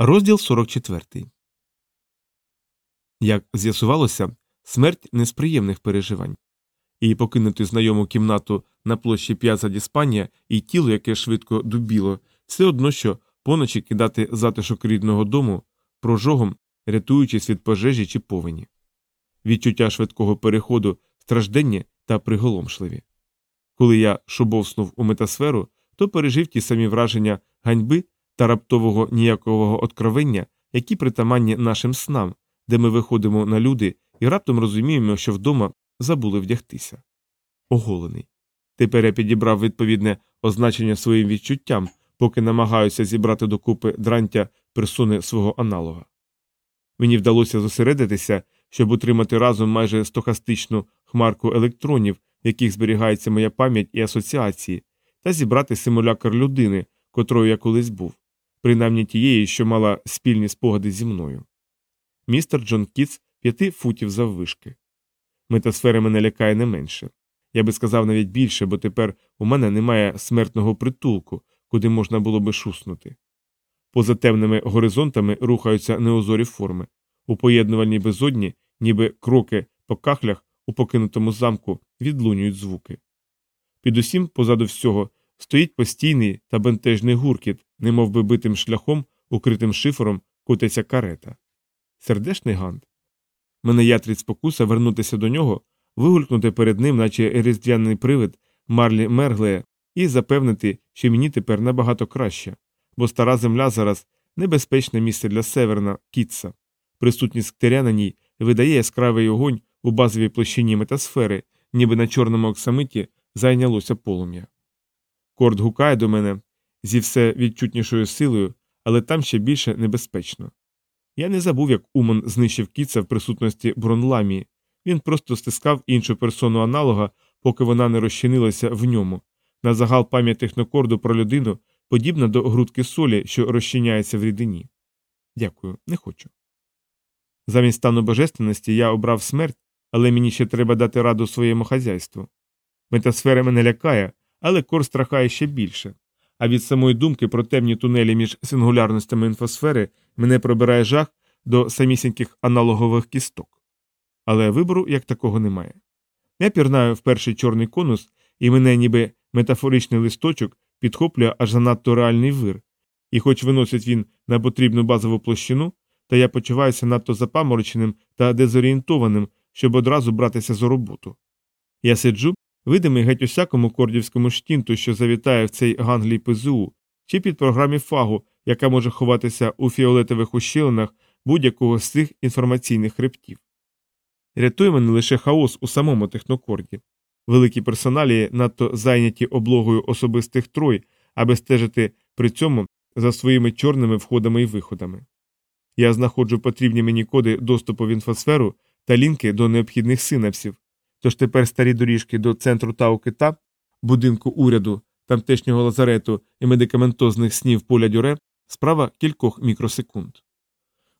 Розділ 44. Як з'ясувалося, смерть не з приємних переживань. І покинути знайому кімнату на площі П'яза Діспанія і тіло, яке швидко дубіло, все одно що поночі кидати затишок рідного дому прожогом, рятуючись від пожежі чи повені. Відчуття швидкого переходу стражденні та приголомшливі. Коли я шубовснув у метасферу, то пережив ті самі враження ганьби та раптового ніякового откровення, які притаманні нашим снам, де ми виходимо на люди і раптом розуміємо, що вдома забули вдягтися. Оголений. Тепер я підібрав відповідне означення своїм відчуттям, поки намагаюся зібрати докупи дрантя персони свого аналога. Мені вдалося зосередитися, щоб утримати разом майже стохастичну хмарку електронів, в яких зберігається моя пам'ять і асоціації, та зібрати симулякр людини, котрою я колись був, принаймні тієї, що мала спільні спогади зі мною. Містер Джон Кітс п'яти футів заввишки. Метасфера мене лякає не менше. Я би сказав навіть більше, бо тепер у мене немає смертного притулку, куди можна було би шуснути. Поза темними горизонтами рухаються неозорі форми, у поєднувальній безодні, ніби кроки по кахлях у покинутому замку відлунюють звуки. Під усім, позаду всього, стоїть постійний та бентежний гуркіт, немов би битим шляхом, укритим шифером, котиться карета. Сердешний гант. Мене ятрить спокуса вернутися до нього, вигулькнути перед ним, наче різдвяний привид Марлі Мерглея, і запевнити, що мені тепер набагато краще, бо стара земля зараз небезпечне місце для северна Кітса. Присутність ктеря на ній видає яскравий огонь у базовій площині метасфери, ніби на чорному оксамиті зайнялося полум'я. Корд гукає до мене зі все відчутнішою силою, але там ще більше небезпечно. Я не забув, як Уман знищив кіца в присутності Бронламії. Він просто стискав іншу персону аналога, поки вона не розчинилася в ньому. На загал пам'ять технокорду про людину подібна до грудки солі, що розчиняється в рідині. Дякую, не хочу. Замість стану божественності я обрав смерть, але мені ще треба дати раду своєму хазяйству. Метасфера мене лякає, але кор страхає ще більше. А від самої думки про темні тунелі між сингулярностями інфосфери мене пробирає жах до самісіньких аналогових кісток. Але вибору як такого немає. Я пірнаю в перший чорний конус, і мене, ніби метафоричний листочок, підхоплює аж занадто реальний вир, і хоч виносить він на потрібну базову площину, та я почуваюся надто запамороченим та дезорієнтованим, щоб одразу братися за роботу. Я сиджу, видимий геть усякому кордівському штінту, що завітає в цей ганглій ПЗУ, чи під програмі фагу, яка може ховатися у фіолетових ущелинах будь-якого з цих інформаційних хребтів. Рятує мене лише хаос у самому технокорді. Великі персоналії надто зайняті облогою особистих трой, аби стежити при цьому за своїми чорними входами і виходами. Я знаходжу потрібні мені коди доступу в інфосферу та лінки до необхідних синапсів, тож тепер старі доріжки до центру Тау-Кита, будинку уряду, тамтешнього лазарету і медикаментозних снів поля дюре справа кількох мікросекунд.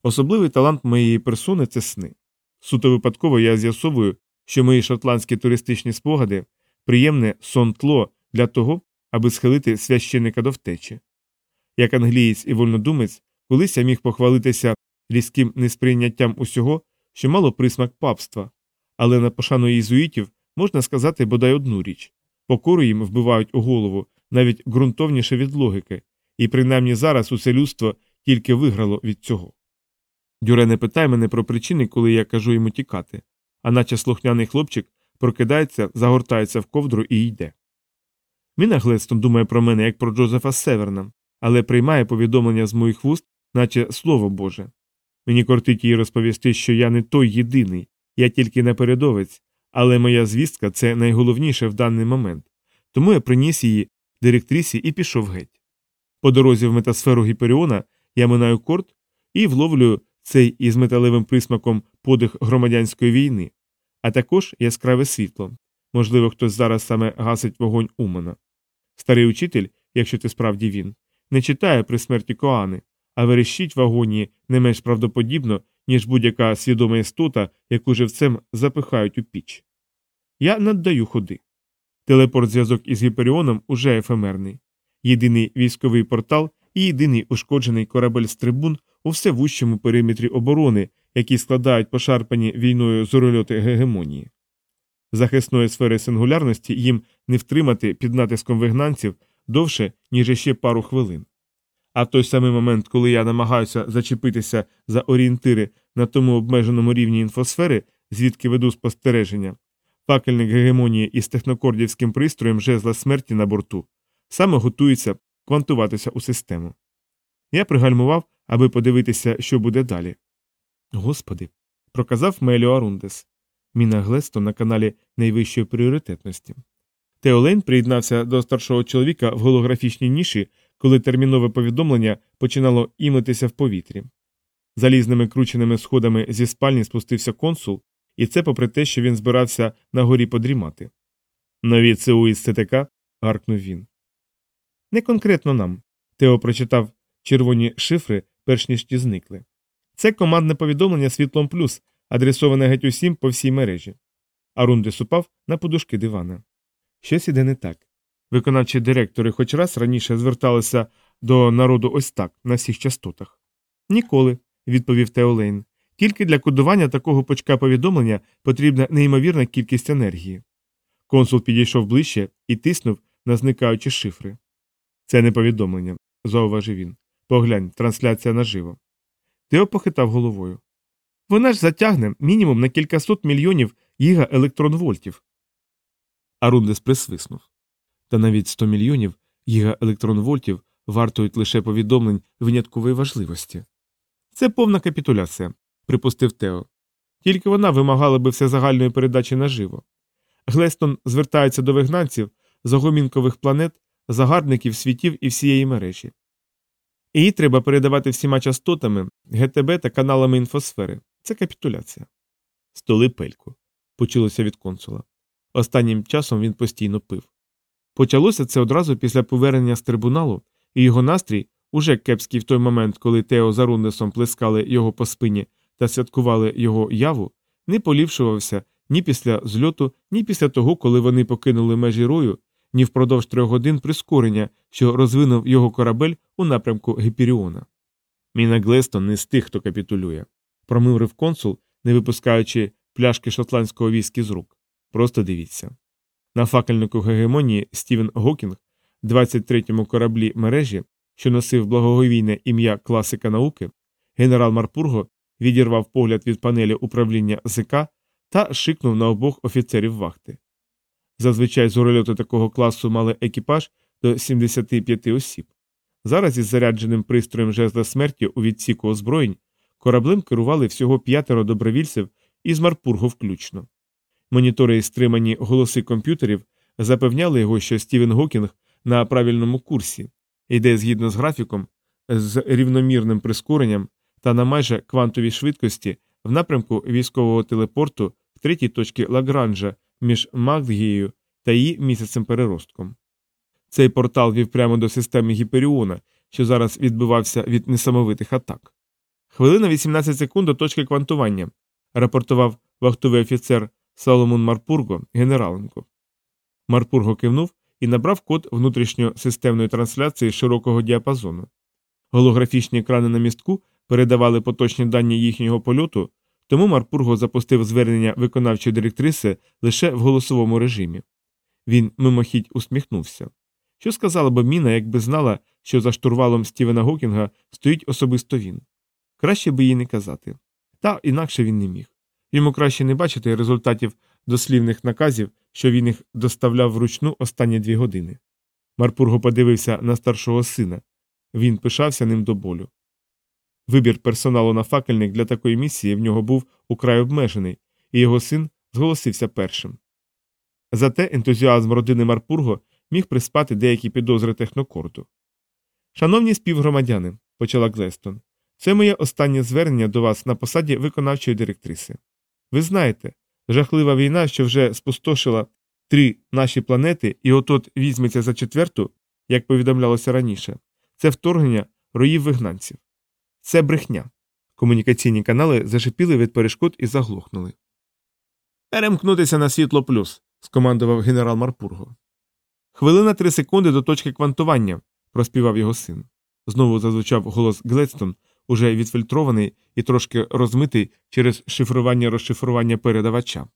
Особливий талант моєї персони це сни. Суто випадково я з'ясовую, що мої шотландські туристичні спогади приємне сон тло для того, аби схилити священника до втечі. Як англієць і вольнодумець, колись я міг похвалитися різким несприйняттям усього, що мало присмак папства, але на пошану єзуїтів можна сказати бодай одну річ покору їм вбивають у голову навіть ґрунтовніше від логіки, і принаймні зараз усе людство тільки виграло від цього. Дюре не питає мене про причини, коли я кажу йому тікати, а наче слухняний хлопчик прокидається, загортається в ковдру і йде. Міна Глестон думає про мене як про Джозефа Северна, але приймає повідомлення з моїх вуст, наче слово Боже. Мені кортить їй розповісти, що я не той єдиний, я тільки напередовець, але моя звістка це найголовніше в даний момент, тому я приніс її директрисі і пішов геть. По дорозі в метасферу Гіперіона я минаю корт і вловлюю цей із металевим присмаком подих громадянської війни, а також яскраве світло. Можливо, хтось зараз саме гасить вогонь Умана. Старий учитель, якщо ти справді він, не читає при смерті Коани, а верещить в агонії не менш правдоподібно, ніж будь-яка свідома істота, яку живцем запихають у піч. Я наддаю ходи. Телепорт зв'язок із Гіперіоном уже ефемерний. Єдиний військовий портал і єдиний ушкоджений корабель з трибун у все вущому периметрі оборони, які складають пошарпані війною зорольоти гегемонії. Захисної сфери сингулярності їм не втримати під натиском вигнанців довше, ніж іще пару хвилин. А в той самий момент, коли я намагаюся зачепитися за орієнтири на тому обмеженому рівні інфосфери, звідки веду спостереження, факельник гегемонії із технокордівським пристроєм жезла смерті на борту саме готується квантуватися у систему. Я пригальмував, аби подивитися, що буде далі. Господи, проказав Меліо Арундес. Міна Глесто на каналі найвищої пріоритетності. Теолейн приєднався до старшого чоловіка в голографічній ніші, коли термінове повідомлення починало імлитися в повітрі. Залізними крученими сходами зі спальні спустився консул, і це попри те, що він збирався на горі подрімати. Нові ЦУ із ЦТК. гаркнув він. Не конкретно нам. Тео прочитав червоні шифри, перш ніж ті зникли. Це командне повідомлення світлом плюс, адресоване геть усім по всій мережі. Арундес упав на подушки дивана. Щось іде не так. Виконавчі директори хоч раз раніше зверталися до народу ось так, на всіх частотах. Ніколи, відповів Теолейн. Тільки для кодування такого почка повідомлення потрібна неймовірна кількість енергії. Консул підійшов ближче і тиснув на зникаючі шифри. Це не повідомлення, зауважив він. Поглянь, трансляція наживо. Тео похитав головою. Вона ж затягне мінімум на кількасот мільйонів гігаелектронвольтів. Арундес присвиснув. Та навіть 100 мільйонів гігаелектронвольтів вартують лише повідомлень виняткової важливості. Це повна капітуляція, припустив Тео. Тільки вона вимагала би всезагальної передачі наживо. Глестон звертається до вигнанців, загомінкових планет, загарбників світів і всієї мережі. Її треба передавати всіма частотами, ГТБ та каналами інфосфери. Це капітуляція. Столи пельку. Почулося від консула. Останнім часом він постійно пив. Почалося це одразу після повернення з трибуналу, і його настрій, уже кепський в той момент, коли Тео за Рундесом плескали його по спині та святкували його яву, не поліпшувався ні після зльоту, ні після того, коли вони покинули межі рою, ні впродовж трьох годин прискорення, що розвинув його корабель у напрямку Гіперіона. Міна Глестон не з тих, хто капітулює, промиврив консул, не випускаючи пляшки шотландського віскі з рук. Просто дивіться. На факельнику гегемонії Стівен Гокінг, 23-му кораблі мережі, що носив благоговійне ім'я класика науки, генерал Марпурго відірвав погляд від панелі управління ЗК та шикнув на обох офіцерів вахти. Зазвичай зорольоти такого класу мали екіпаж до 75 осіб. Зараз із зарядженим пристроєм жезла смерті у відсіку озброєнь кораблем керували всього п'ятеро добровільців із Марпурго включно. Монітори і стримані голоси комп'ютерів запевняли його, що Стівен Гокінг на правильному курсі йде згідно з графіком, з рівномірним прискоренням та на майже квантовій швидкості в напрямку військового телепорту в третій точці Лагранжа між Магдгією та її місяцем переростком. Цей портал вів прямо до системи Гіперіона, що зараз відбивався від несамовитих атак. Хвилина 18 секунд до точки квантування, рапортував вахтовий офіцер Соломон Марпурго генераленко. Марпурго кивнув і набрав код внутрішньосистемної трансляції широкого діапазону. Голографічні екрани на містку передавали поточні дані їхнього польоту, тому Марпурго запустив звернення виконавчої директриси лише в голосовому режимі. Він мимохідь усміхнувся. Що сказала б Міна, якби знала, що за штурвалом Стівена Гокінга стоїть особисто він? Краще би їй не казати. Та інакше він не міг. Йому краще не бачити результатів дослівних наказів, що він їх доставляв вручну останні дві години. Марпурго подивився на старшого сина. Він пишався ним до болю. Вибір персоналу на факельник для такої місії в нього був украй обмежений, і його син зголосився першим. Зате ентузіазм родини Марпурго міг приспати деякі підозри технокорту. Шановні співгромадяни, почала Глестон, це моє останнє звернення до вас на посаді виконавчої директриси. Ви знаєте, жахлива війна, що вже спустошила три наші планети, і от-от візьметься за четверту, як повідомлялося раніше, це вторгнення роїв вигнанців. Це брехня. Комунікаційні канали зашипіли від перешкод і заглохнули. Перемкнутися на світло плюс, скомандував генерал Марпурго. Хвилина три секунди до точки квантування, проспівав його син. Знову зазвучав голос Гледстон уже відфільтрований і трошки розмитий через шифрування розшифрування передавача.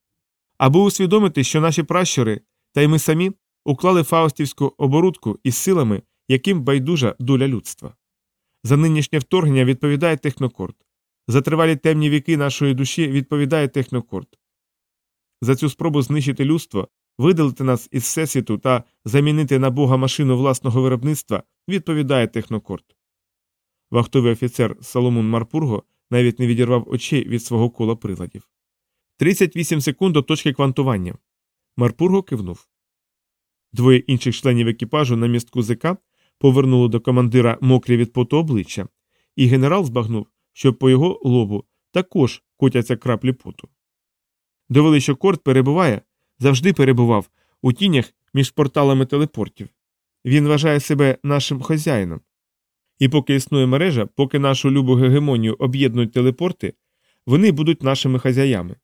Аби усвідомити, що наші пращури, та й ми самі уклали фаустівську оборудку із силами, яким байдужа доля людства. За нинішнє вторгнення відповідає технокорд. За тривалі темні віки нашої душі відповідає технокорд. За цю спробу знищити людство, видалити нас із всесвіту та замінити на Бога машину власного виробництва відповідає технокорд. Вахтовий офіцер Соломон Марпурго навіть не відірвав очей від свого кола приладів. 38 секунд до точки квантування. Марпурго кивнув. Двоє інших членів екіпажу на містку ЗК повернули до командира мокрі від поту обличчя, і генерал збагнув, що по його лобу також котяться краплі поту. Довели, що корт перебуває, завжди перебував у тінях між порталами телепортів. Він вважає себе нашим хазяїном. І поки існує мережа, поки нашу любу гегемонію об'єднують телепорти, вони будуть нашими хазяями.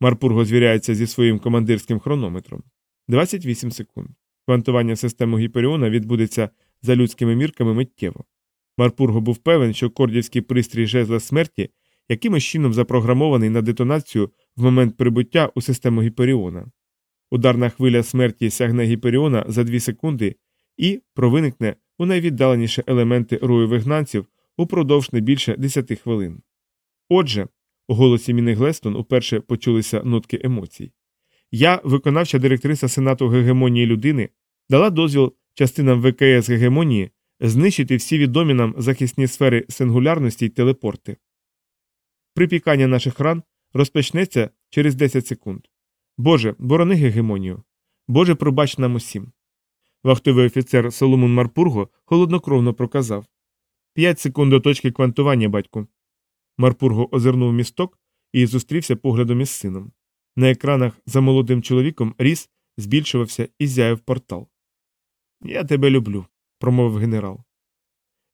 Марпурго звіряється зі своїм командирським хронометром 28 секунд. Квантування системи Гіперіона відбудеться за людськими мірками миттєво. Марпурго був певен, що кордівський пристрій жезла смерті якимось чином запрограмований на детонацію в момент прибуття у систему Гіперіона. Ударна хвиля смерті сягне Гіперіона за 2 секунди і провиникне у найвіддаленіші елементи рою вигнанців упродовж не більше 10 хвилин. Отже, у голосі Міни Глестон уперше почулися нотки емоцій. Я, виконавча директриса Сенату Гегемонії людини, дала дозвіл частинам ВКС Гегемонії знищити всі відомі нам захисні сфери сингулярності й телепорти. Припікання наших ран розпочнеться через 10 секунд. Боже, борони гегемонію. Боже, пробач нам усім. Вахтовий офіцер Соломон Марпурго холоднокровно проказав П'ять секунд до точки квантування, батьку. Марпурго озирнув місток і зустрівся поглядом із сином. На екранах за молодим чоловіком ріс, збільшувався і зяяв портал. Я тебе люблю, промовив генерал.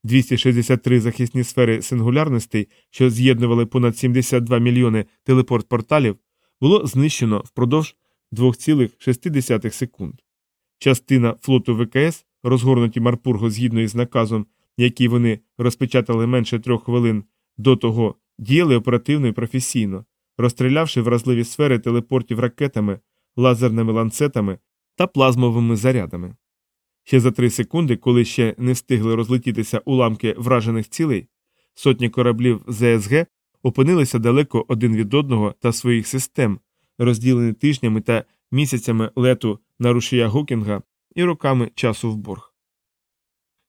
263 захисні сфери сингулярностей, що з'єднували понад 72 мільйони телепорт-порталів, було знищено впродовж 2,6 секунд. Частина флоту ВКС, розгорнуті Марпурго згідно із наказом, який вони розпечатали менше трьох хвилин до того, діяли оперативно і професійно, розстрілявши вразливі сфери телепортів ракетами, лазерними ланцетами та плазмовими зарядами. Ще за три секунди, коли ще не встигли розлетітися уламки вражених цілей, сотні кораблів ЗСГ опинилися далеко один від одного та своїх систем, розділені тижнями та місяцями лету на рушія Гокінга і роками часу в борг.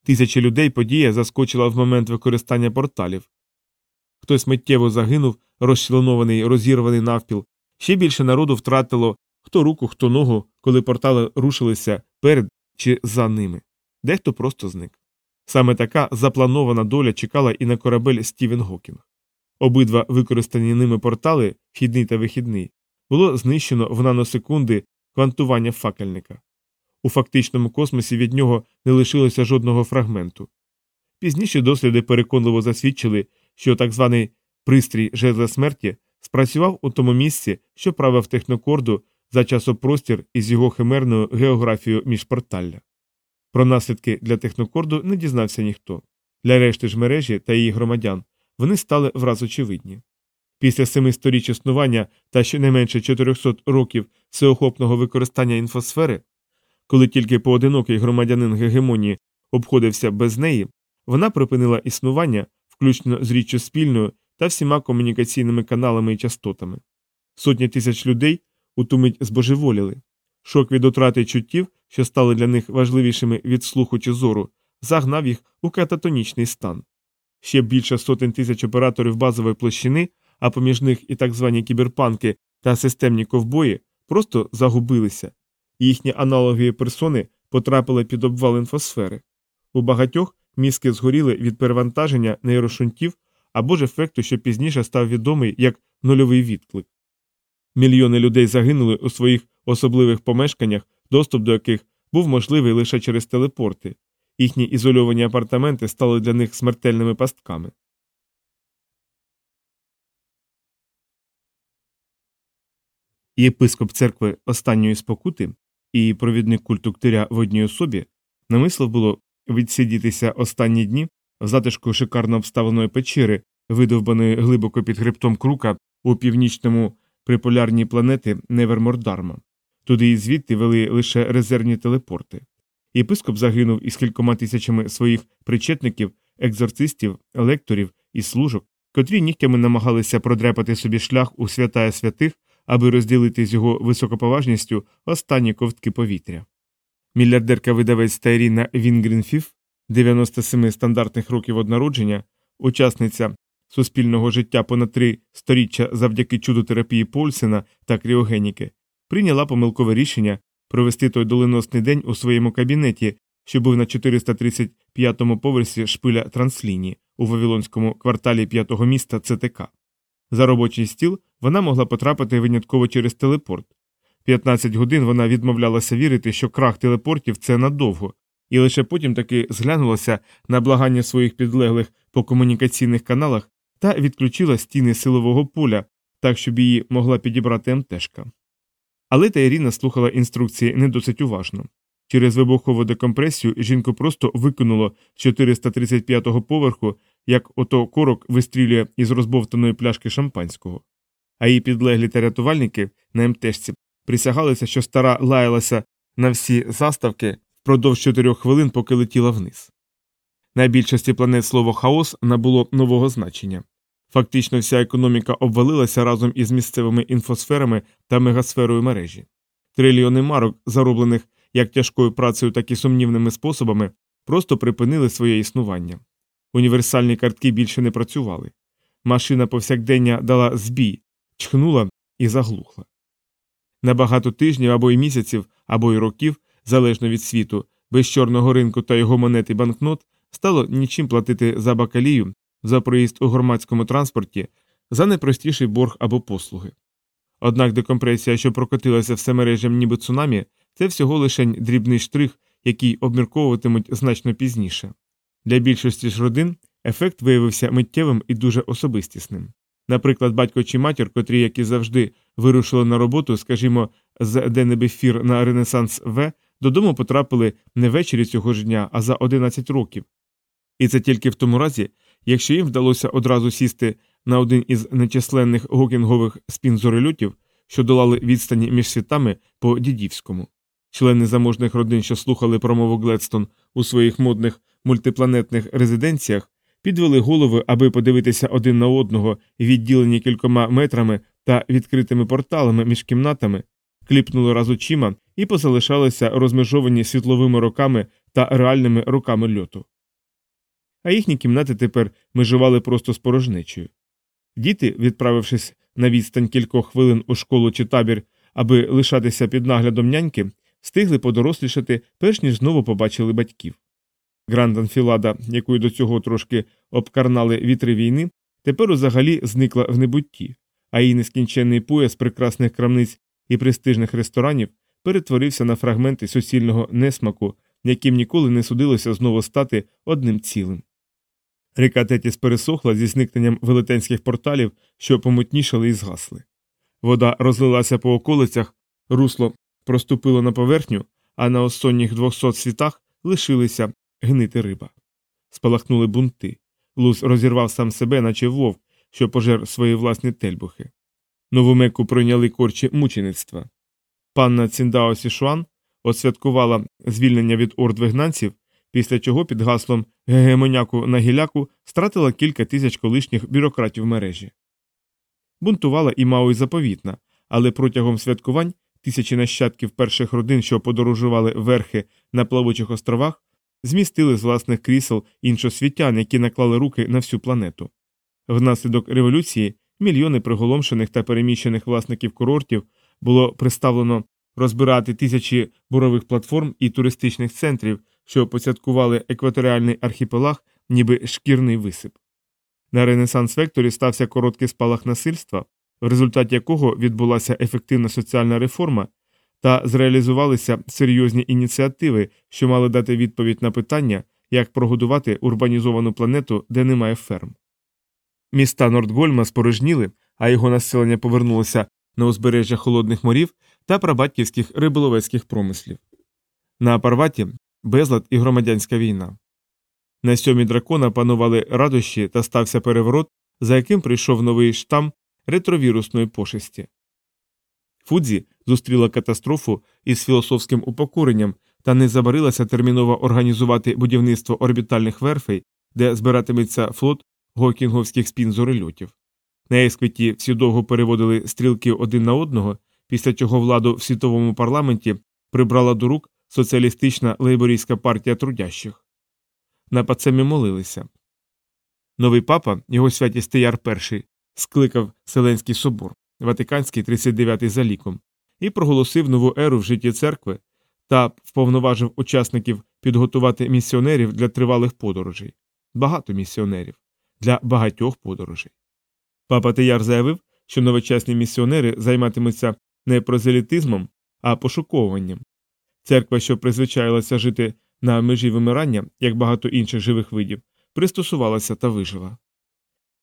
Тисячі людей подія заскочила в момент використання порталів. Хтось миттєво загинув, розчленований, розірваний навпіл, ще більше народу втратило хто руку, хто ногу, коли портали рушилися перед чи за ними. Дехто просто зник. Саме така запланована доля чекала і на корабель Стівен Гокінг. Обидва використані ними портали, вхідний та вихідний, було знищено в наносекунди квантування факельника. У фактичному космосі від нього не лишилося жодного фрагменту. Пізніше досліди переконливо засвідчили, що так званий пристрій жезла смерті спрацював у тому місці, що правив технокорду за часопростір із його химерною географією міжпорталля. Про наслідки для технокорду не дізнався ніхто. Для решти ж мережі та її громадян вони стали враз очевидні. Після семи сторіч існування та щонайменше 400 років всеохопного використання інфосфери, коли тільки поодинокий громадянин гегемонії обходився без неї, вона припинила існування, включно з річчю спільною та всіма комунікаційними каналами і частотами. Сотні тисяч людей у ту мить збожеволіли. Шок від утрати чуттів, що стали для них важливішими від слуху чи зору, загнав їх у кататонічний стан. Ще більше сотень тисяч операторів базової площини, а поміж них і так звані кіберпанки та системні ковбої, просто загубилися, їхні аналогові персони потрапили під обвал інфосфери. У багатьох мізки згоріли від перевантаження нейрошунтів або ж ефекту, що пізніше став відомий як нульовий відклик. Мільйони людей загинули у своїх особливих помешканнях, доступ до яких був можливий лише через телепорти. Їхні ізольовані апартаменти стали для них смертельними пастками. Єпископ церкви останньої спокути і провідник культу ктиря в одній особі намислив було відсидітися останні дні в затишку шикарно обставленої печери, видовбаної глибоко під хребтом крука у північному приполярній планети Невермордарма. Туди і звідти вели лише резервні телепорти. Єпископ загинув із кількома тисячами своїх причетників, екзорцистів, лекторів і служок, котрі нігтями намагалися продряпати собі шлях у святая святих, аби розділити з його високоповажністю останні ковтки повітря. Мільярдерка видавець Тайріна Вінгрінфіф, 97 стандартних років однародження, учасниця суспільного життя понад три сторіччя завдяки чуду терапії Польсена та кріогеніки, прийняла помилкове рішення провести той доленосний день у своєму кабінеті, що був на 435-му поверсі шпиля Трансліні у Вавилонському кварталі п'ятого міста ЦТК. За робочий стіл вона могла потрапити винятково через телепорт. 15 годин вона відмовлялася вірити, що крах телепортів це надовго, і лише потім таки зглянулася на благання своїх підлеглих по комунікаційних каналах та відключила стіни силового поля, так щоб її могла підібрати МТшка. Але Тайріна слухала інструкції не досить уважно. Через вибухову декомпресію жінку просто викинуло з 435-го поверху, як ото корок вистрілює із розбовтаної пляшки шампанського. А її підлеглі та рятувальники на МТшці присягалися, що стара лаялася на всі заставки впродовж чотирьох хвилин, поки летіла вниз. На більшості планет слово хаос набуло нового значення. Фактично вся економіка обвалилася разом із місцевими інфосферами та мегасферою мережі. Трильйони марок, зароблених як тяжкою працею, так і сумнівними способами, просто припинили своє існування. Універсальні картки більше не працювали. Машина повсякдення дала збій, чхнула і заглухла. На багато тижнів або й місяців, або й років, залежно від світу, без чорного ринку та його монети банкнот стало нічим платити за бакалію, за проїзд у громадському транспорті, за найпростіший борг або послуги. Однак декомпресія, що прокотилася всемережем ніби цунамі, це всього лише дрібний штрих, який обмірковуватимуть значно пізніше. Для більшості ж родин ефект виявився миттєвим і дуже особистісним. Наприклад, батько чи матір, котрі, як і завжди, вирушили на роботу, скажімо, з Денебефір на Ренесанс В, додому потрапили не ввечері цього ж дня, а за 11 років. І це тільки в тому разі, якщо їм вдалося одразу сісти на один із нечисленних гокінгових спінзорельотів, що долали відстані між світами по дідівському. Члени заможних родин, що слухали промову Гледстон у своїх модних мультипланетних резиденціях, підвели голови, аби подивитися один на одного, відділені кількома метрами та відкритими порталами між кімнатами, кліпнули раз очима і позалишалися розмежовані світловими роками та реальними роками льоту. А їхні кімнати тепер межували просто з порожнечею. Діти, відправившись на відстань кількох хвилин у школу чи табір, аби лишатися під наглядом няньки, встигли подорослішати, перш ніж знову побачили батьків. Гранд Філада, якою до цього трошки обкарнали вітри війни, тепер взагалі зникла в небутті, а її нескінченний пояс прекрасних крамниць і престижних ресторанів перетворився на фрагменти суцільного несмаку, яким ніколи не судилося знову стати одним цілим. Ріка Тетіс пересохла зі зникненням велетенських порталів, що помутнішали і згасли. Вода розлилася по околицях, русло проступило на поверхню, а на останніх двохсот світах лишилися гнити риба. Спалахнули бунти. Лус розірвав сам себе, наче вовк, що пожер свої власні тельбухи. Нову меку пройняли корчі мучеництва. Панна Ціндао Сішуан освяткувала звільнення від орд вигнанців, після чого під гаслом гегемоняку на гіляку стратила кілька тисяч колишніх бюрократів мережі. Бунтувала і Мауї-Заповітна, але протягом святкувань тисячі нащадків перших родин, що подорожували верхи на плавучих островах, змістили з власних крісел іншосвітян, які наклали руки на всю планету. Внаслідок революції мільйони приголомшених та переміщених власників курортів було приставлено розбирати тисячі бурових платформ і туристичних центрів, що поцяткували екваторіальний архіпелаг, ніби шкірний висип. На Ренесанс Векторі стався короткий спалах насильства, в результаті якого відбулася ефективна соціальна реформа та зреалізувалися серйозні ініціативи, що мали дати відповідь на питання, як прогодувати урбанізовану планету, де немає ферм. Міста Нордгольма спорожніли, а його населення повернулося на узбережжя холодних морів та прабатьківських риболовецьких промислів. На Парваті безлад і громадянська війна. На сьомі дракона панували радощі та стався переворот, за яким прийшов новий штам ретровірусної пошесті. Фудзі зустріла катастрофу із філософським упокоренням та не забарилася терміново організувати будівництво орбітальних верфей, де збиратиметься флот гокінговських спінзорильотів. На есквіті всі довго переводили стрілки один на одного, після чого владу в світовому парламенті прибрала до рук соціалістична лейборійська партія трудящих. На пацемі молилися. Новий папа, його святість Теяр І, скликав Селенський собор, Ватиканський 39-й за ліком, і проголосив нову еру в житті церкви та вповноважив учасників підготувати місіонерів для тривалих подорожей. Багато місіонерів для багатьох подорожей. Папа Теяр заявив, що новочасні місіонери займатимуться не прозелітизмом, а пошуковуванням. Церква, що призвичаїлася жити на межі вимирання, як багато інших живих видів, пристосувалася та вижила.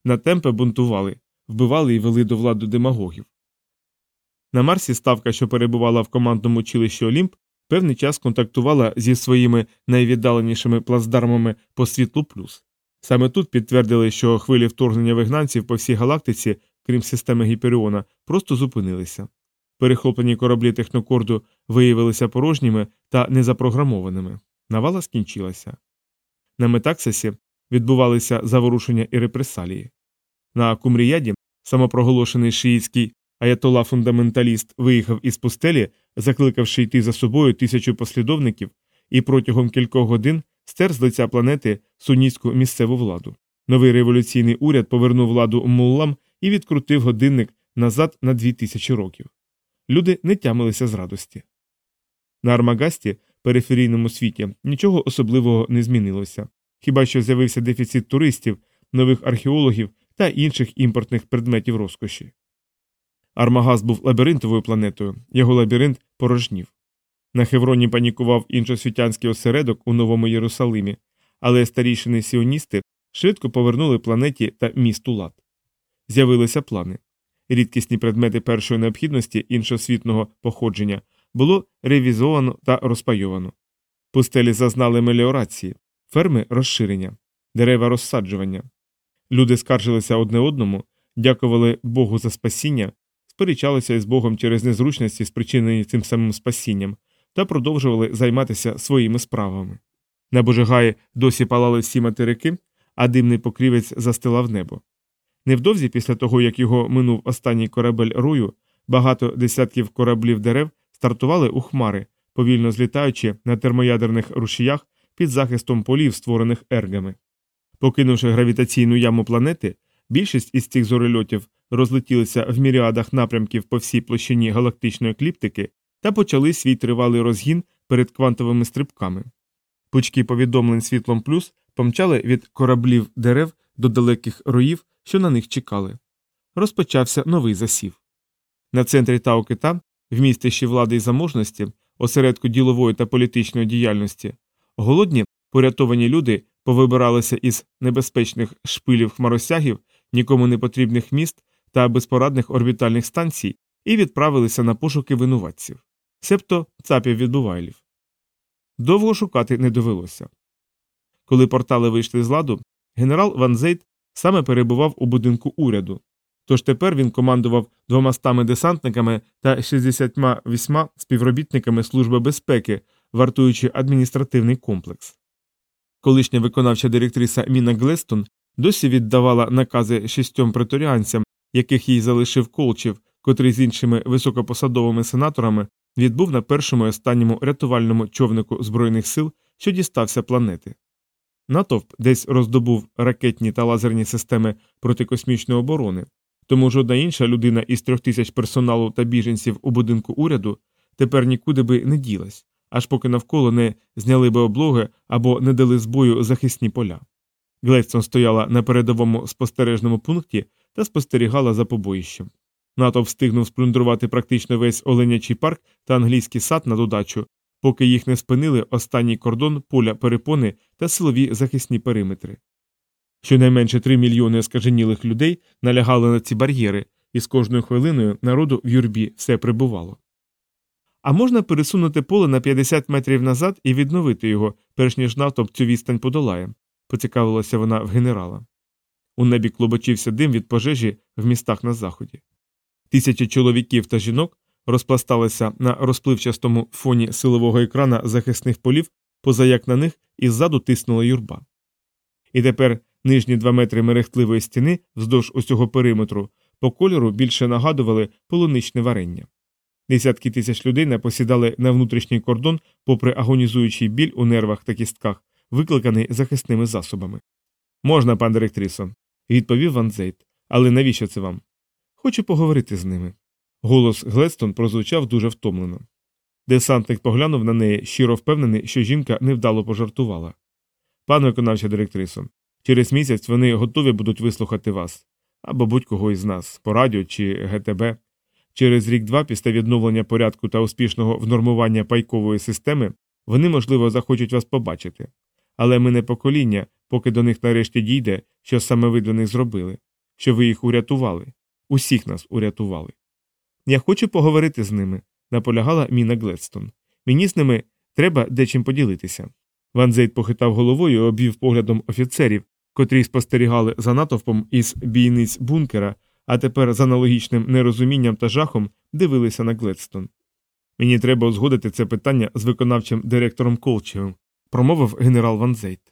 На темпе бунтували, вбивали і вели до влади демагогів. На Марсі ставка, що перебувала в командному училищі Олімп, певний час контактувала зі своїми найвіддаленішими плацдармами по світлу плюс. Саме тут підтвердили, що хвилі вторгнення вигнанців по всій галактиці, крім системи Гіперіона, просто зупинилися. Перехоплені кораблі технокорду виявилися порожніми та незапрограмованими. Навала скінчилася. На Метаксисі відбувалися заворушення і репресалії. На Кумріяді самопроголошений шиїцький аятола фундаменталіст виїхав із пустелі, закликавши йти за собою тисячу послідовників, і протягом кількох годин стер з лиця планети сунітську місцеву владу. Новий революційний уряд повернув владу муллам і відкрутив годинник назад на дві тисячі років. Люди не тямилися з радості. На Армагасті, периферійному світі, нічого особливого не змінилося, хіба що з'явився дефіцит туристів, нових археологів та інших імпортних предметів розкоші. Армагас був лабіринтовою планетою, його лабіринт порожнів. На Хевроні панікував іншосвітянський осередок у Новому Єрусалимі, але старішини сіоністи швидко повернули планеті та місту лад. З'явилися плани. Рідкісні предмети першої необхідності іншосвітного походження було ревізовано та розпайовано. Пустелі зазнали меліорації, ферми розширення, дерева розсаджування. Люди скаржилися одне одному, дякували Богу за спасіння, сперечалися із Богом через незручності, спричинені цим самим спасінням, та продовжували займатися своїми справами. На Божигаї досі палали всі материки, а димний покрівець застилав небо. Невдовзі після того, як його минув останній корабель рою, багато десятків кораблів дерев стартували у хмари, повільно злітаючи на термоядерних рушіях під захистом полів, створених ергами. Покинувши гравітаційну яму планети, більшість із цих зорельотів розлетілися в міріадах напрямків по всій площині галактичної кліптики та почали свій тривалий розгін перед квантовими стрибками. Пучки повідомлень світлом плюс помчали від кораблів дерев до далеких роїв, що на них чекали. Розпочався новий засів. На центрі Тау-Кита, в містищі влади і заможності, осередку ділової та політичної діяльності, голодні порятовані люди повибиралися із небезпечних шпилів хмаросягів, нікому не потрібних міст та безпорадних орбітальних станцій і відправилися на пошуки винуватців, себто цапів відбувайлів. Довго шукати не довелося. Коли портали вийшли з ладу, генерал Ван Зейт саме перебував у будинку уряду, тож тепер він командував двомастами десантниками та 68 співробітниками Служби безпеки, вартуючи адміністративний комплекс. Колишня виконавча директриса Міна Глестон досі віддавала накази шістьом преторіанцям, яких їй залишив Колчев, котрий з іншими високопосадовими сенаторами відбув на першому і останньому рятувальному човнику Збройних сил, що дістався планети. Натовп десь роздобув ракетні та лазерні системи протикосмічної оборони, тому жодна інша людина із трьох тисяч персоналу та біженців у будинку уряду тепер нікуди би не ділась, аж поки навколо не зняли би облоги або не дали з бою захисні поля. Гледсон стояла на передовому спостережному пункті та спостерігала за побоїщем. НАТО встигнув сплюндрувати практично весь Оленячий парк та англійський сад на додачу, поки їх не спинили останній кордон поля перепони та силові захисні периметри. Щонайменше три мільйони оскаженілих людей налягали на ці бар'єри, і з кожною хвилиною народу в юрбі все прибувало. А можна пересунути поле на 50 метрів назад і відновити його, перш ніж натовп цю відстань подолає, поцікавилася вона в генерала. У небі клобочився дим від пожежі в містах на заході. Тисячі чоловіків та жінок розпласталися на розпливчастому фоні силового екрана захисних полів, поза як на них і ззаду тиснула юрба. І тепер нижні два метри мерехтливої стіни вздовж усього периметру по кольору більше нагадували полуничне варення. Десятки тисяч людей не посідали на внутрішній кордон, попри агонізуючий біль у нервах та кістках, викликаний захисними засобами. Можна, пан директрисо, відповів Ван Зейт. Але навіщо це вам? Хочу поговорити з ними. Голос Глестон прозвучав дуже втомлено. Десантник поглянув на неї, щиро впевнений, що жінка невдало пожартувала. Пане виконавча директрисо, через місяць вони готові будуть вислухати вас або будь-кого із нас по радіо чи ГТБ. Через рік-два після відновлення порядку та успішного внормування пайкової системи вони, можливо, захочуть вас побачити. Але ми не покоління, поки до них нарешті дійде, що саме ви для них зробили, що ви їх урятували, усіх нас урятували. Я хочу поговорити з ними, наполягала Міна Гледстон. Мені з ними треба дечим поділитися. Ван Зейд похитав головою і обвів поглядом офіцерів, котрі спостерігали за натовпом із бійниць бункера, а тепер з аналогічним нерозумінням та жахом дивилися на Гледстон. Мені треба узгодити це питання з виконавчим директором Колчевим, промовив генерал Ван Зейд.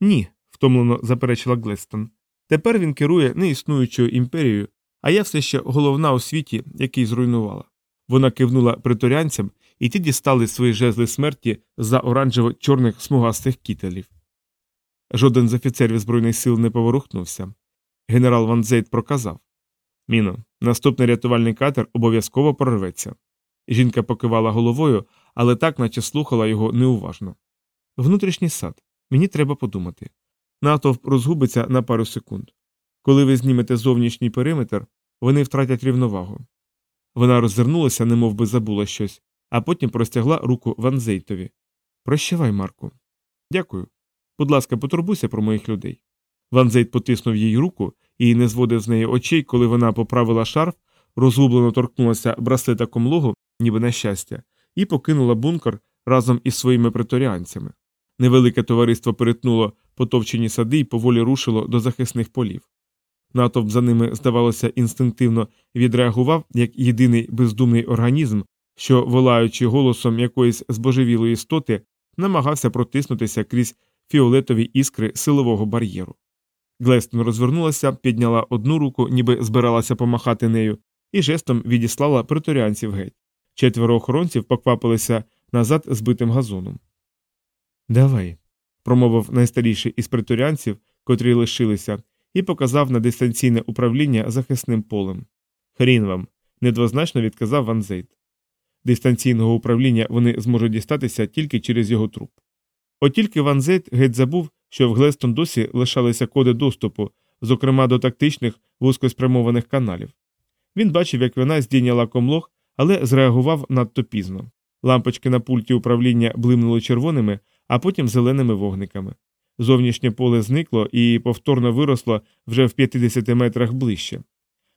Ні, втомлено заперечила Гледстон. Тепер він керує неіснуючою імперією, а я все ще головна у світі, який зруйнувала. Вона кивнула приторянцям, і ті дістали свої жезли смерті за оранжево-чорних смугастих кітелів. Жоден з офіцерів Збройних сил не поворухнувся. Генерал Ван Зейд проказав Міно, наступний рятувальний катер обов'язково прорветься. Жінка покивала головою, але так, наче слухала його неуважно. Внутрішній сад. Мені треба подумати. Натовп розгубиться на пару секунд. Коли ви знімете зовнішній периметр, вони втратять рівновагу. Вона роззирнулася, немов би забула щось, а потім простягла руку Ванзейтові. Прощавай, Марку. Дякую. Будь ласка, потурбуйся про моїх людей. Ванзейт потиснув їй руку і не зводив з неї очей, коли вона поправила шарф, розгублено торкнулася браслета комлогу, ніби на щастя, і покинула бункер разом із своїми преторіанцями. Невелике товариство перетнуло потовчені сади і поволі рушило до захисних полів. Натовп за ними, здавалося, інстинктивно відреагував як єдиний бездумний організм, що, волаючи голосом якоїсь збожевілої істоти, намагався протиснутися крізь фіолетові іскри силового бар'єру. Глестон розвернулася, підняла одну руку, ніби збиралася помахати нею, і жестом відіслала преторіанців геть. Четверо охоронців поквапилися назад збитим газоном. Давай, промовив найстаріший із преторіанців, котрі лишилися, і показав на дистанційне управління захисним полем. Хрін вам, недвозначно відказав Ван Зейд. Дистанційного управління вони зможуть дістатися тільки через його труп. От тільки Ван Зейд геть забув, що в Глестон досі лишалися коди доступу, зокрема до тактичних вузькоспрямованих каналів. Він бачив, як вона здійняла комлог, але зреагував надто пізно. Лампочки на пульті управління блимнули червоними, а потім зеленими вогниками. Зовнішнє поле зникло і повторно виросло вже в 50 метрах ближче.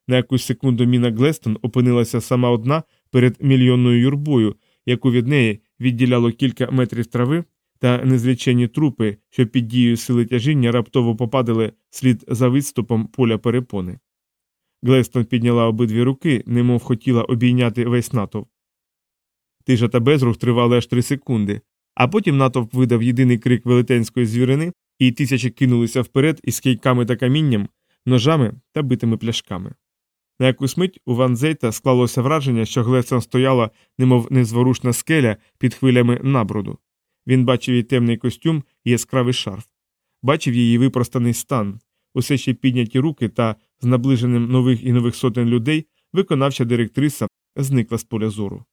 На якусь секунду Міна Глестон опинилася сама одна перед мільйонною юрбою, яку від неї відділяло кілька метрів трави, та незлічені трупи, що під дією сили тяжіння раптово попадали слід за відступом поля перепони. Глестон підняла обидві руки, немов хотіла обійняти весь натовп. Тиша та безрух тривали аж три секунди, а потім натовп видав єдиний крик велетенської звірини, і тисячі кинулися вперед із кийками та камінням, ножами та битими пляшками. На якусь мить у Ван Зейта склалося враження, що Глестон стояла, немов незворушна скеля під хвилями набруду. Він бачив її темний костюм і яскравий шарф, бачив її випростаний стан, усе ще підняті руки та з наближенням нових і нових сотень людей виконавча директриса зникла з поля зору.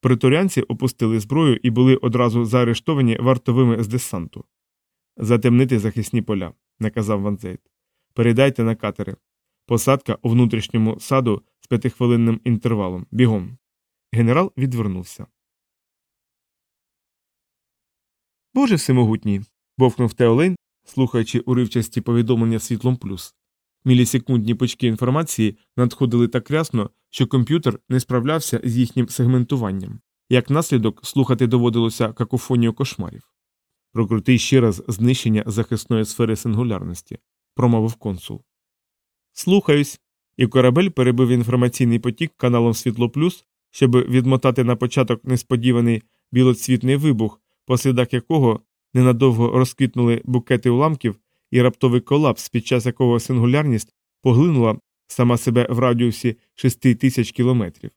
Преторіанці опустили зброю і були одразу заарештовані вартовими з десанту. Затемнити захисні поля, наказав Ванзейт. Передайте на катери. Посадка у внутрішньому саду з п'ятихвилинним інтервалом. Бігом. Генерал відвернувся. Боже всемогутній. бовкнув Тео Лейн, слухаючи уривчасті повідомлення світлом плюс. Мілісекундні почки інформації надходили так рясно, що комп'ютер не справлявся з їхнім сегментуванням. Як наслідок, слухати доводилося какофонію кошмарів. Прокрути ще раз знищення захисної сфери сингулярності, промовив консул. Слухаюсь. І корабель перебив інформаційний потік каналом Світло Плюс, щоб відмотати на початок несподіваний білоцвітний вибух, по якого ненадовго розквітнули букети уламків і раптовий колапс, під час якого сингулярність поглинула сама себе в радіусі 6 тисяч кілометрів.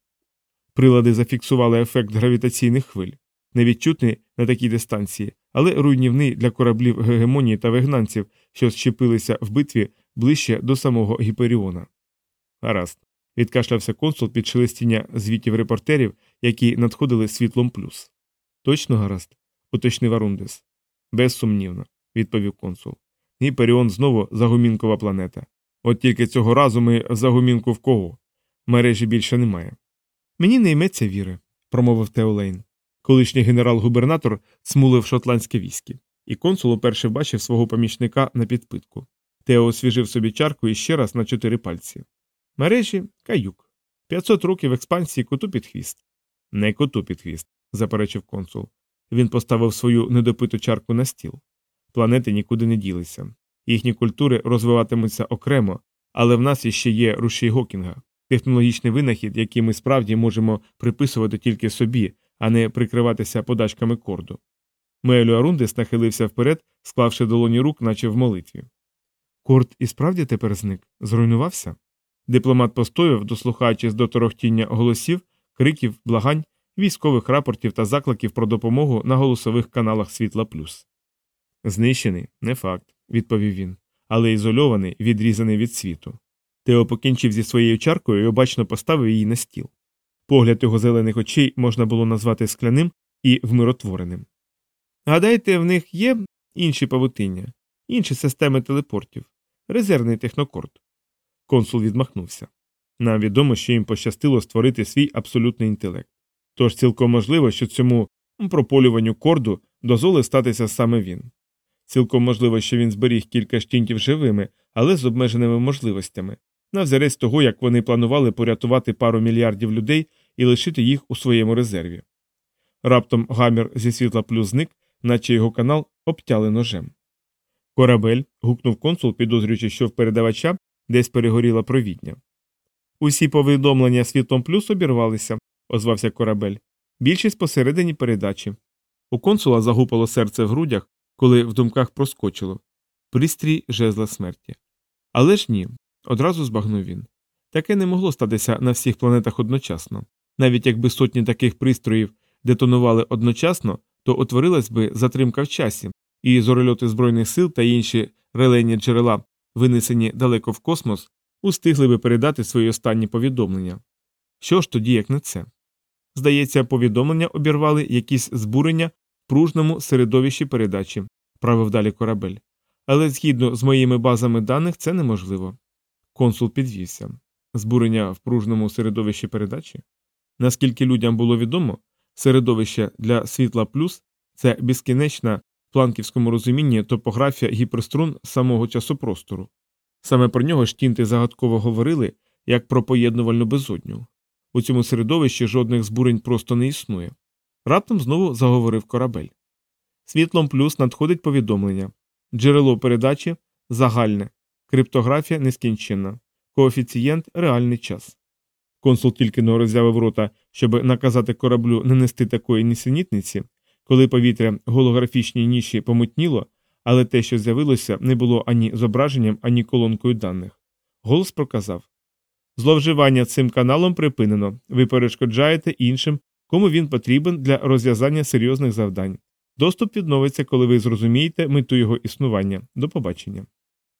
Прилади зафіксували ефект гравітаційних хвиль, невідчутний на такій дистанції, але руйнівний для кораблів гегемонії та вигнанців, що щепилися в битві ближче до самого Гіперіона. Гаразд. Відкашлявся консул під шелестіння звітів репортерів, які надходили світлом плюс. Точно гаразд, уточнив Арундес. Безсумнівно, відповів консул. Гіперіон знову загумінкова планета. От тільки цього разу ми загумінку в кого? Мережі більше немає. Мені не йметься віри, промовив Теолейн. Колишній генерал-губернатор смулив шотландське військо, і консул уперше бачив свого помічника на підпитку. Тео освіжив собі чарку іще раз на чотири пальці. Мережі каюк. 500 років експансії коту під хвіст. Не коту під хвіст, заперечив консул. Він поставив свою недопиту чарку на стіл. Планети нікуди не ділися. Їхні культури розвиватимуться окремо, але в нас іще є рушій Гокінга, технологічний винахід, який ми справді можемо приписувати тільки собі, а не прикриватися подачками корду. Мейлю Арундес нахилився вперед, склавши долоні рук, наче в молитві. Корд і справді тепер зник, зруйнувався? Дипломат постояв, дослухаючись до торохтіння голосів, криків, благань, військових рапортів та закликів про допомогу на голосових каналах Світла Плюс. Знищений не факт, відповів він, але ізольований, відрізаний від світу. Тео покінчив зі своєю чаркою і обачно поставив її на стіл. Погляд його зелених очей можна було назвати скляним і вмиротвореним. Гадаєте, в них є інші павутиння, інші системи телепортів, резервний технокорд. Консул відмахнувся. Нам відомо, що їм пощастило створити свій абсолютний інтелект. Тож цілком можливо, що цьому прополюванню корду дозволив статися саме він. Цілком можливо, що він зберіг кілька штінтів живими, але з обмеженими можливостями, навзірець того, як вони планували порятувати пару мільярдів людей і лишити їх у своєму резерві. Раптом гамір зі світла плюс зник, наче його канал обтяли ножем. Корабель. гукнув консул, підозрюючи, що в передавача десь перегоріла провідня. Усі повідомлення світлом плюс обірвалися, озвався корабель. Більшість посередині передачі. У консула загупало серце в грудях, коли в думках проскочило пристрій жезла смерті. Але ж ні, одразу збагнув він. Таке не могло статися на всіх планетах одночасно. Навіть якби сотні таких пристроїв детонували одночасно, то утворилась би затримка в часі, і зорольоти Збройних сил та інші релейні джерела, винесені далеко в космос, устигли би передати свої останні повідомлення. Що ж тоді, як не це? Здається, повідомлення обірвали якісь збурення пружному середовищі передачі, правив далі корабель. Але згідно з моїми базами даних це неможливо. Консул підвівся. Збурення в пружному середовищі передачі? Наскільки людям було відомо, середовище для світла плюс це безкінечна в планківському розумінні топографія гіперструн самого часопростору. Саме про нього штінти загадково говорили як про поєднувальну безодню. У цьому середовищі жодних збурень просто не існує. Раптом знову заговорив корабель. Світлом плюс надходить повідомлення джерело передачі загальне, криптографія нескінченна, коефіцієнт реальний час. Консул тільки но роззявив рота, щоб наказати кораблю не нести такої нісенітниці, коли повітря голографічній ніші помутніло, але те, що з'явилося, не було ані зображенням, ані колонкою даних. Голос проказав Зловживання цим каналом припинено, ви перешкоджаєте іншим, кому він потрібен для розв'язання серйозних завдань. Доступ відновиться, коли ви зрозумієте мету його існування. До побачення.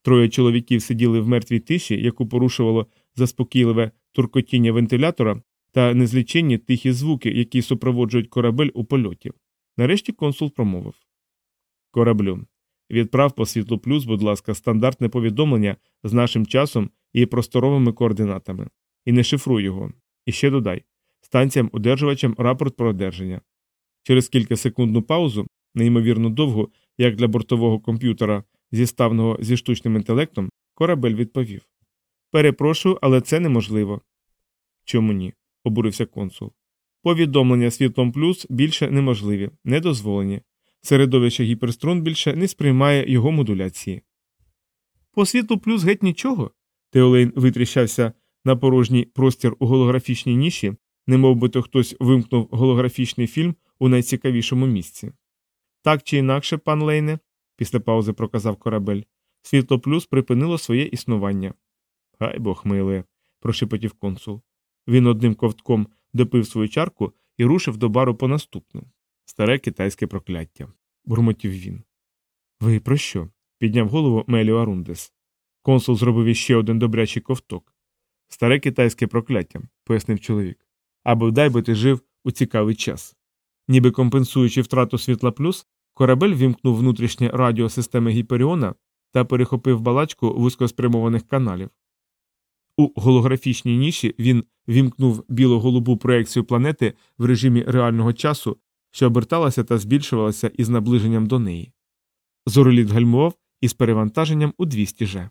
Троє чоловіків сиділи в мертвій тиші, яку порушувало заспокійливе туркотіння вентилятора та незліченні тихі звуки, які супроводжують корабель у польоті. Нарешті консул промовив Кораблю. Відправ по світлу плюс, будь ласка, стандартне повідомлення з нашим часом і просторовими координатами. І не шифруй його. І ще додай станціям одержувачам рапорт про одержання. Через кількасекундну паузу, неймовірно довго, як для бортового комп'ютера, зіставного зі штучним інтелектом, корабель відповів Перепрошую, але це неможливо. Чому ні? обурився консул. Повідомлення світлом плюс більше неможливі, недозволені. Середовище гіперструн більше не сприймає його модуляції. По світлу плюс геть нічого. Теолейн витріщався на порожній простір у голографічній ніші, би то хтось вимкнув голографічний фільм у найцікавішому місці. Так чи інакше, пан Лейне, після паузи проказав корабель, світло плюс припинило своє існування. Хай Бог миле, прошепотів консул. Він одним ковтком допив свою чарку і рушив до бару по наступну. Старе китайське прокляття, бурмотів він. Ви про що? підняв голову Меліо Арундес. Консул зробив іще один добрячий ковток. Старе китайське прокляття, пояснив чоловік. Або дай би ти жив у цікавий час. Ніби компенсуючи втрату світла плюс, корабель вімкнув внутрішнє радіо системи Гіперіона та перехопив балачку вузькоспрямованих каналів. У голографічній ніші він вімкнув біло-голубу проекцію планети в режимі реального часу, що оберталася та збільшувалася із наближенням до неї. Зореліт гальмував із перевантаженням у 200 Ж.